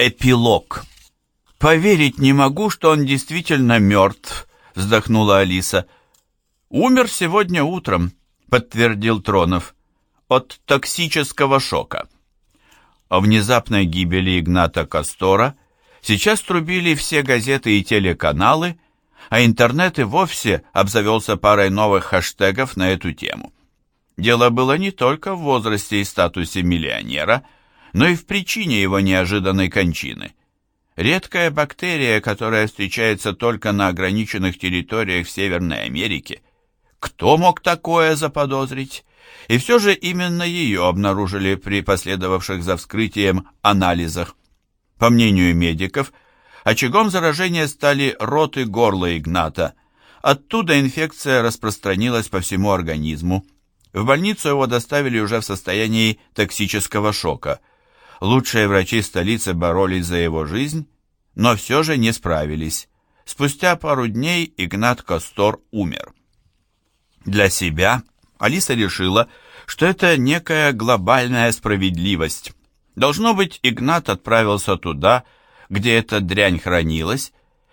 Эпилог. «Поверить не могу, что он действительно мертв», — вздохнула Алиса. «Умер сегодня утром», — подтвердил Тронов, — «от токсического шока». О внезапной гибели Игната Кастора сейчас трубили все газеты и телеканалы, а интернет и вовсе обзавелся парой новых хэштегов на эту тему. Дело было не только в возрасте и статусе миллионера — но и в причине его неожиданной кончины. Редкая бактерия, которая встречается только на ограниченных территориях в Северной Америке. Кто мог такое заподозрить? И все же именно ее обнаружили при последовавших за вскрытием анализах. По мнению медиков, очагом заражения стали рот и горло Игната. Оттуда инфекция распространилась по всему организму. В больницу его доставили уже в состоянии токсического шока – Лучшие врачи столицы боролись за его жизнь, но все же не справились. Спустя пару дней Игнат Костор умер. Для себя Алиса решила, что это некая глобальная справедливость. Должно быть, Игнат отправился туда, где эта дрянь хранилась,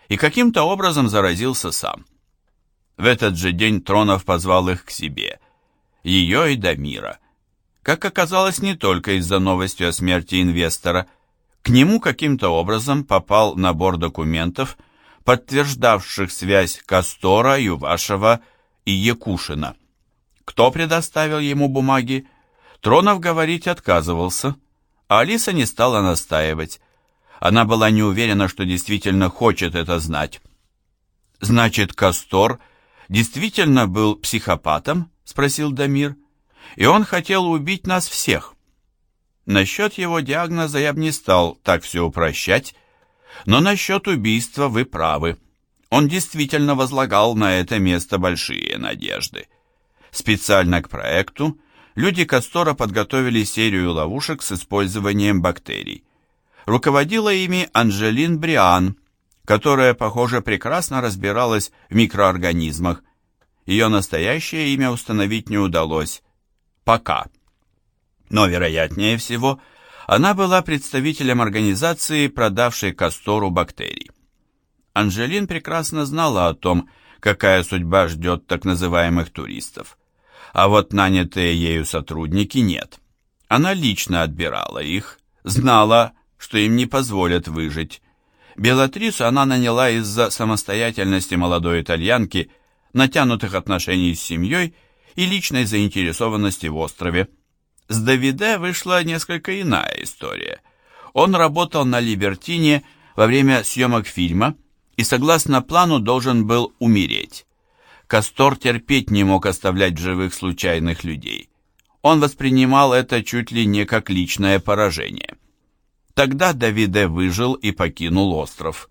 и каким-то образом заразился сам. В этот же день Тронов позвал их к себе, ее и Дамира – как оказалось, не только из-за новости о смерти инвестора. К нему каким-то образом попал набор документов, подтверждавших связь Кастора, Ювашева и Якушина. Кто предоставил ему бумаги? Тронов говорить отказывался, а Алиса не стала настаивать. Она была не уверена, что действительно хочет это знать. «Значит, Кастор действительно был психопатом?» — спросил Дамир и он хотел убить нас всех. Насчет его диагноза я бы не стал так все упрощать, но насчет убийства вы правы. Он действительно возлагал на это место большие надежды. Специально к проекту люди Кастора подготовили серию ловушек с использованием бактерий. Руководила ими Анжелин Бриан, которая, похоже, прекрасно разбиралась в микроорганизмах. Ее настоящее имя установить не удалось, пока. Но, вероятнее всего, она была представителем организации, продавшей Кастору бактерий. Анжелин прекрасно знала о том, какая судьба ждет так называемых туристов. А вот нанятые ею сотрудники нет. Она лично отбирала их, знала, что им не позволят выжить. Белатрису она наняла из-за самостоятельности молодой итальянки, натянутых отношений с семьей и личной заинтересованности в острове. С Давиде вышла несколько иная история. Он работал на Либертине во время съемок фильма и, согласно плану, должен был умереть. Кастор терпеть не мог оставлять живых случайных людей. Он воспринимал это чуть ли не как личное поражение. Тогда Давиде выжил и покинул остров.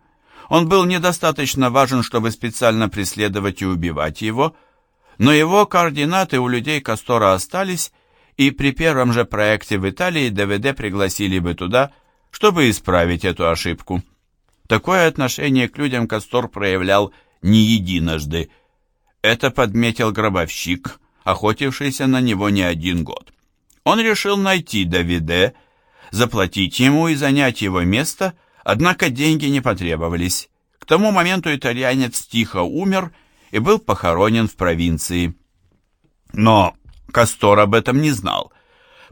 Он был недостаточно важен, чтобы специально преследовать и убивать его, но его координаты у людей Кастора остались, и при первом же проекте в Италии ДВД пригласили бы туда, чтобы исправить эту ошибку. Такое отношение к людям Кастор проявлял не единожды. Это подметил гробовщик, охотившийся на него не один год. Он решил найти Давиде, заплатить ему и занять его место, однако деньги не потребовались. К тому моменту итальянец тихо умер и был похоронен в провинции. Но Кастор об этом не знал,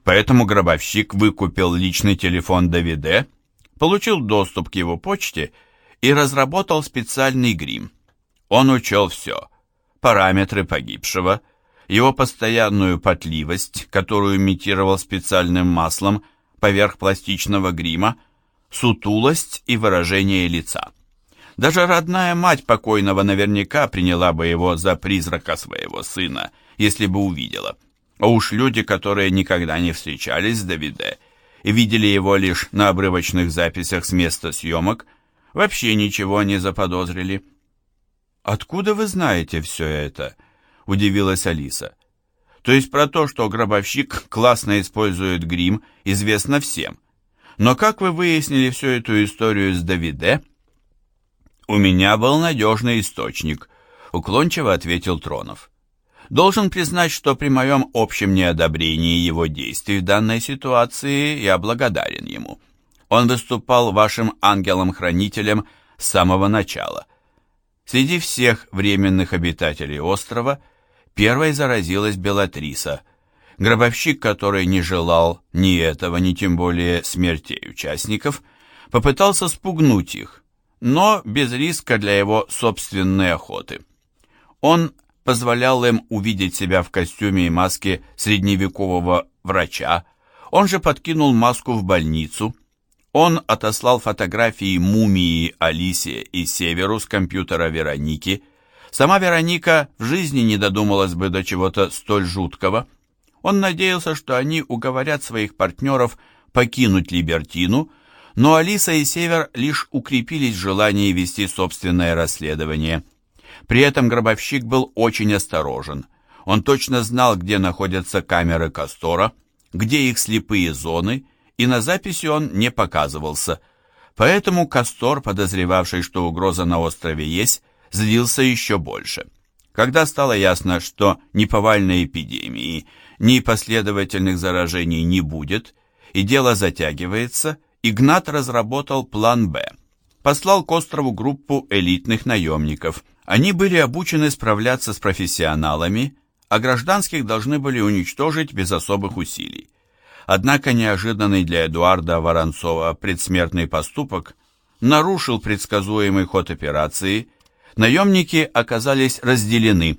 поэтому гробовщик выкупил личный телефон Давиде, получил доступ к его почте и разработал специальный грим. Он учел все, параметры погибшего, его постоянную потливость, которую имитировал специальным маслом поверх пластичного грима, сутулость и выражение лица. Даже родная мать покойного наверняка приняла бы его за призрака своего сына, если бы увидела. А уж люди, которые никогда не встречались с Давиде и видели его лишь на обрывочных записях с места съемок, вообще ничего не заподозрили. «Откуда вы знаете все это?» – удивилась Алиса. «То есть про то, что гробовщик классно использует грим, известно всем. Но как вы выяснили всю эту историю с Давиде?» «У меня был надежный источник», — уклончиво ответил Тронов. «Должен признать, что при моем общем неодобрении его действий в данной ситуации я благодарен ему. Он выступал вашим ангелом-хранителем с самого начала. Среди всех временных обитателей острова первой заразилась Белатриса, гробовщик, который не желал ни этого, ни тем более смертей участников, попытался спугнуть их, но без риска для его собственной охоты. Он позволял им увидеть себя в костюме и маске средневекового врача, он же подкинул маску в больницу, он отослал фотографии мумии Алисе и Северу с компьютера Вероники. Сама Вероника в жизни не додумалась бы до чего-то столь жуткого. Он надеялся, что они уговорят своих партнеров покинуть Либертину, но Алиса и Север лишь укрепились в желании вести собственное расследование. При этом гробовщик был очень осторожен. Он точно знал, где находятся камеры Кастора, где их слепые зоны, и на записи он не показывался. Поэтому Кастор, подозревавший, что угроза на острове есть, злился еще больше. Когда стало ясно, что ни повальной эпидемии, ни последовательных заражений не будет, и дело затягивается, Игнат разработал план «Б». Послал к острову группу элитных наемников. Они были обучены справляться с профессионалами, а гражданских должны были уничтожить без особых усилий. Однако неожиданный для Эдуарда Воронцова предсмертный поступок нарушил предсказуемый ход операции. Наемники оказались разделены.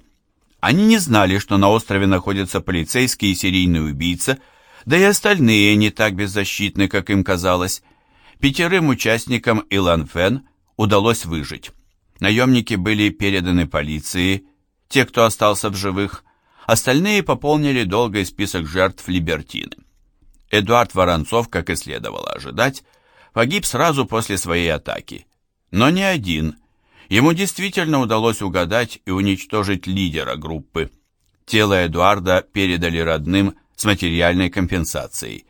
Они не знали, что на острове находится полицейский и серийный убийца, да и остальные не так беззащитны, как им казалось. Пятерым участникам Иланфен удалось выжить. Наемники были переданы полиции, те, кто остался в живых, остальные пополнили долгий список жертв Либертины. Эдуард Воронцов, как и следовало ожидать, погиб сразу после своей атаки. Но не один. Ему действительно удалось угадать и уничтожить лидера группы. Тело Эдуарда передали родным с материальной компенсацией.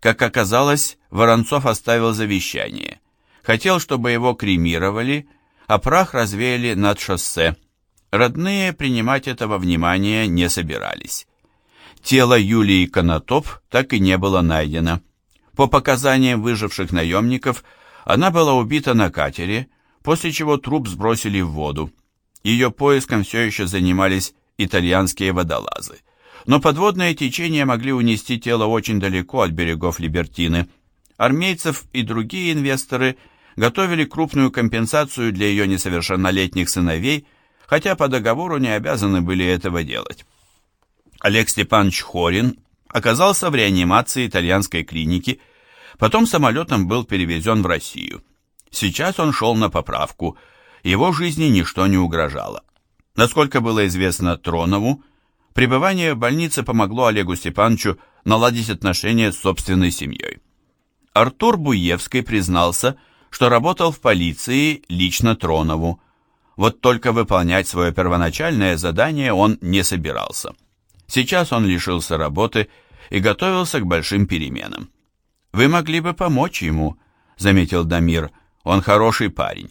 Как оказалось, Воронцов оставил завещание. Хотел, чтобы его кремировали, а прах развеяли над шоссе. Родные принимать этого внимания не собирались. Тело Юлии Конотоп так и не было найдено. По показаниям выживших наемников, она была убита на катере, после чего труп сбросили в воду. Ее поиском все еще занимались итальянские водолазы. Но подводные течения могли унести тело очень далеко от берегов Либертины. Армейцев и другие инвесторы готовили крупную компенсацию для ее несовершеннолетних сыновей, хотя по договору не обязаны были этого делать. Олег Степанович Хорин оказался в реанимации итальянской клиники, потом самолетом был перевезен в Россию. Сейчас он шел на поправку, его жизни ничто не угрожало. Насколько было известно Тронову, пребывание в больнице помогло Олегу Степановичу наладить отношения с собственной семьей. Артур Буевский признался, что работал в полиции лично Тронову. Вот только выполнять свое первоначальное задание он не собирался. Сейчас он лишился работы и готовился к большим переменам. «Вы могли бы помочь ему», — заметил Дамир. «Он хороший парень».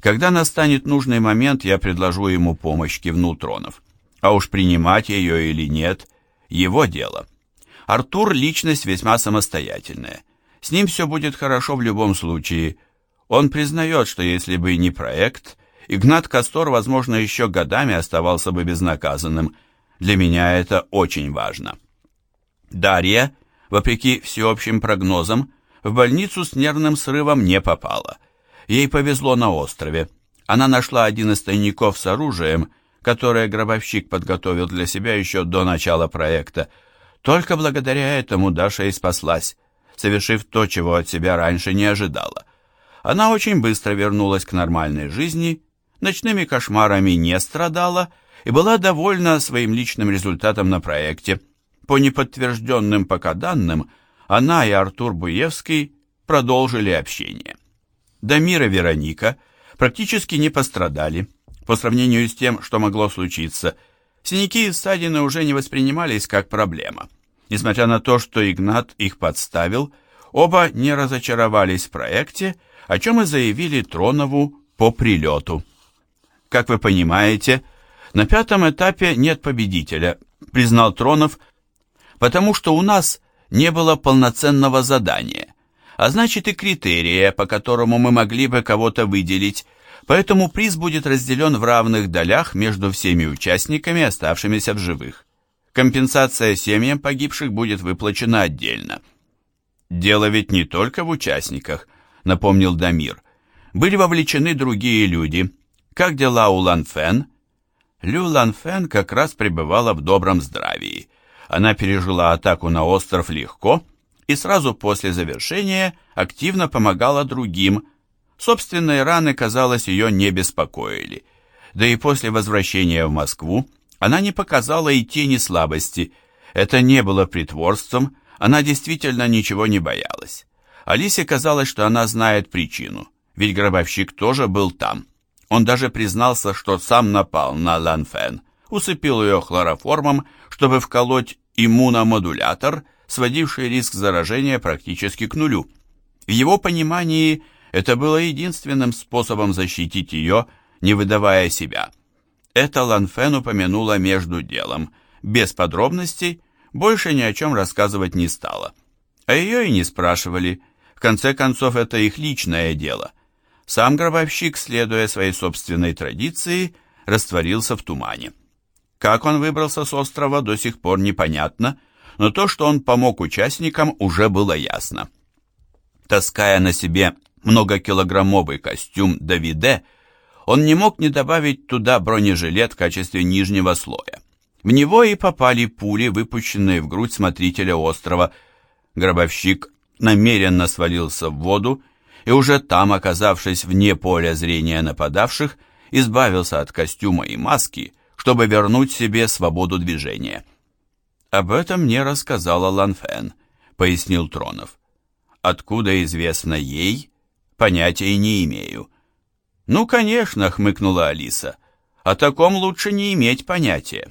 «Когда настанет нужный момент, я предложу ему помощь», — кивнул Тронов. «А уж принимать ее или нет — его дело». Артур — личность весьма самостоятельная. С ним все будет хорошо в любом случае. Он признает, что если бы не проект, Игнат Кастор, возможно, еще годами оставался бы безнаказанным — для меня это очень важно. Дарья, вопреки всеобщим прогнозам, в больницу с нервным срывом не попала. Ей повезло на острове. Она нашла один из тайников с оружием, которое гробовщик подготовил для себя еще до начала проекта. Только благодаря этому Даша и спаслась, совершив то, чего от себя раньше не ожидала. Она очень быстро вернулась к нормальной жизни, ночными кошмарами не страдала и была довольна своим личным результатом на проекте. По неподтвержденным пока данным, она и Артур Буевский продолжили общение. Дамир и Вероника практически не пострадали. По сравнению с тем, что могло случиться, синяки и ссадины уже не воспринимались как проблема. Несмотря на то, что Игнат их подставил, оба не разочаровались в проекте, о чем и заявили Тронову по прилету. Как вы понимаете, на пятом этапе нет победителя, признал Тронов, потому что у нас не было полноценного задания. а значит и критерия, по которому мы могли бы кого-то выделить, поэтому приз будет разделен в равных долях между всеми участниками, оставшимися в живых. Компенсация семьям погибших будет выплачена отдельно. Дело ведь не только в участниках, напомнил Дамир. Были вовлечены другие люди. Как дела у Ланфен? Лю Ланфен как раз пребывала в добром здравии. Она пережила атаку на остров легко и сразу после завершения активно помогала другим. Собственные раны, казалось, ее не беспокоили. Да и после возвращения в Москву она не показала и тени слабости. Это не было притворством, она действительно ничего не боялась. Алисе казалось, что она знает причину, ведь гробовщик тоже был там. Он даже признался, что сам напал на Ланфен, усыпил ее хлороформом, чтобы вколоть иммуномодулятор, сводивший риск заражения практически к нулю. В его понимании это было единственным способом защитить ее, не выдавая себя. Это Ланфен упомянула между делом, без подробностей, больше ни о чем рассказывать не стала. А ее и не спрашивали, в конце концов это их личное дело. Сам гробовщик, следуя своей собственной традиции, растворился в тумане. Как он выбрался с острова, до сих пор непонятно, но то, что он помог участникам, уже было ясно. Таская на себе многокилограммовый костюм Давиде, он не мог не добавить туда бронежилет в качестве нижнего слоя. В него и попали пули, выпущенные в грудь смотрителя острова. Гробовщик намеренно свалился в воду и уже там, оказавшись вне поля зрения нападавших, избавился от костюма и маски, чтобы вернуть себе свободу движения. «Об этом мне рассказала Ланфен», — пояснил Тронов. «Откуда известно ей? Понятия не имею». «Ну, конечно», — хмыкнула Алиса. «О таком лучше не иметь понятия».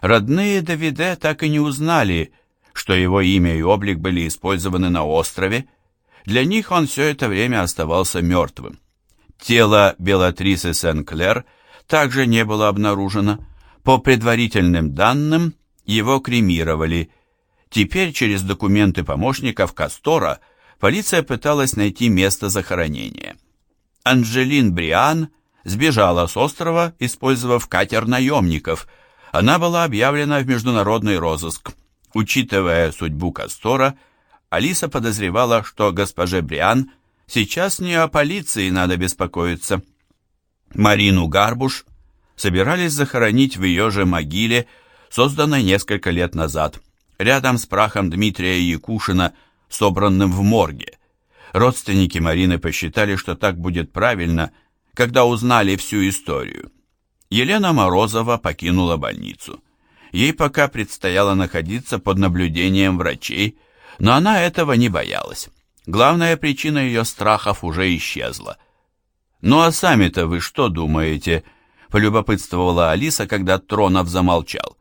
Родные Давиде так и не узнали, что его имя и облик были использованы на острове, для них он все это время оставался мертвым. Тело Белатрисы Сен-Клер также не было обнаружено. По предварительным данным, его кремировали. Теперь через документы помощников Кастора полиция пыталась найти место захоронения. Анжелин Бриан сбежала с острова, использовав катер наемников. Она была объявлена в международный розыск. Учитывая судьбу Кастора, Алиса подозревала, что госпоже Бриан сейчас не о полиции надо беспокоиться. Марину Гарбуш собирались захоронить в ее же могиле, созданной несколько лет назад, рядом с прахом Дмитрия Якушина, собранным в морге. Родственники Марины посчитали, что так будет правильно, когда узнали всю историю. Елена Морозова покинула больницу. Ей пока предстояло находиться под наблюдением врачей, но она этого не боялась. Главная причина ее страхов уже исчезла. «Ну а сами-то вы что думаете?» — полюбопытствовала Алиса, когда Тронов замолчал.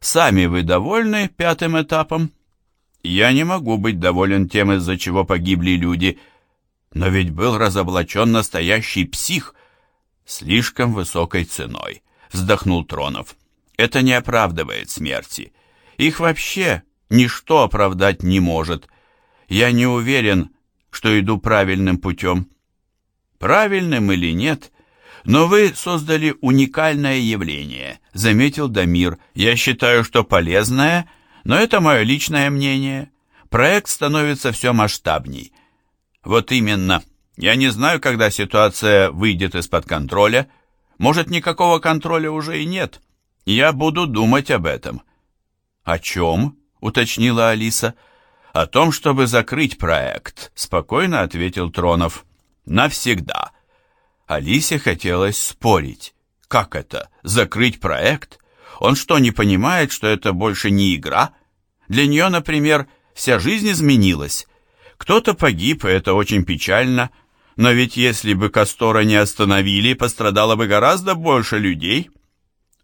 «Сами вы довольны пятым этапом?» «Я не могу быть доволен тем, из-за чего погибли люди. Но ведь был разоблачен настоящий псих слишком высокой ценой», — вздохнул Тронов. «Это не оправдывает смерти. Их вообще ничто оправдать не может. Я не уверен, что иду правильным путем. Правильным или нет, но вы создали уникальное явление, заметил Дамир. Я считаю, что полезное, но это мое личное мнение. Проект становится все масштабней. Вот именно. Я не знаю, когда ситуация выйдет из-под контроля. Может, никакого контроля уже и нет. Я буду думать об этом. О чем? уточнила Алиса. «О том, чтобы закрыть проект», — спокойно ответил Тронов. «Навсегда». Алисе хотелось спорить. «Как это? Закрыть проект? Он что, не понимает, что это больше не игра? Для нее, например, вся жизнь изменилась. Кто-то погиб, и это очень печально, но ведь если бы Кастора не остановили, пострадало бы гораздо больше людей».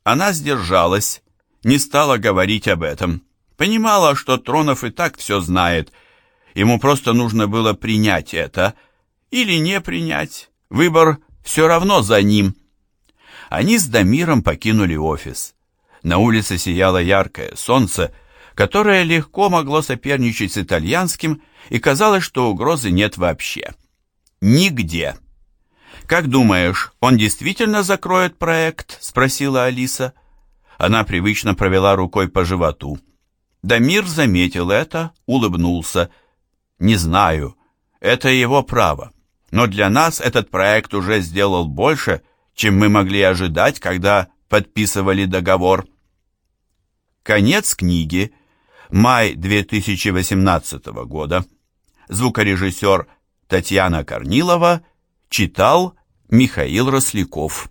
Она сдержалась, не стала говорить об этом. Понимала, что Тронов и так все знает. Ему просто нужно было принять это или не принять. Выбор все равно за ним. Они с Дамиром покинули офис. На улице сияло яркое солнце, которое легко могло соперничать с итальянским, и казалось, что угрозы нет вообще. Нигде. «Как думаешь, он действительно закроет проект?» – спросила Алиса. Она привычно провела рукой по животу. Дамир заметил это, улыбнулся. «Не знаю, это его право, но для нас этот проект уже сделал больше, чем мы могли ожидать, когда подписывали договор». Конец книги. Май 2018 года. Звукорежиссер Татьяна Корнилова читал Михаил Росляков.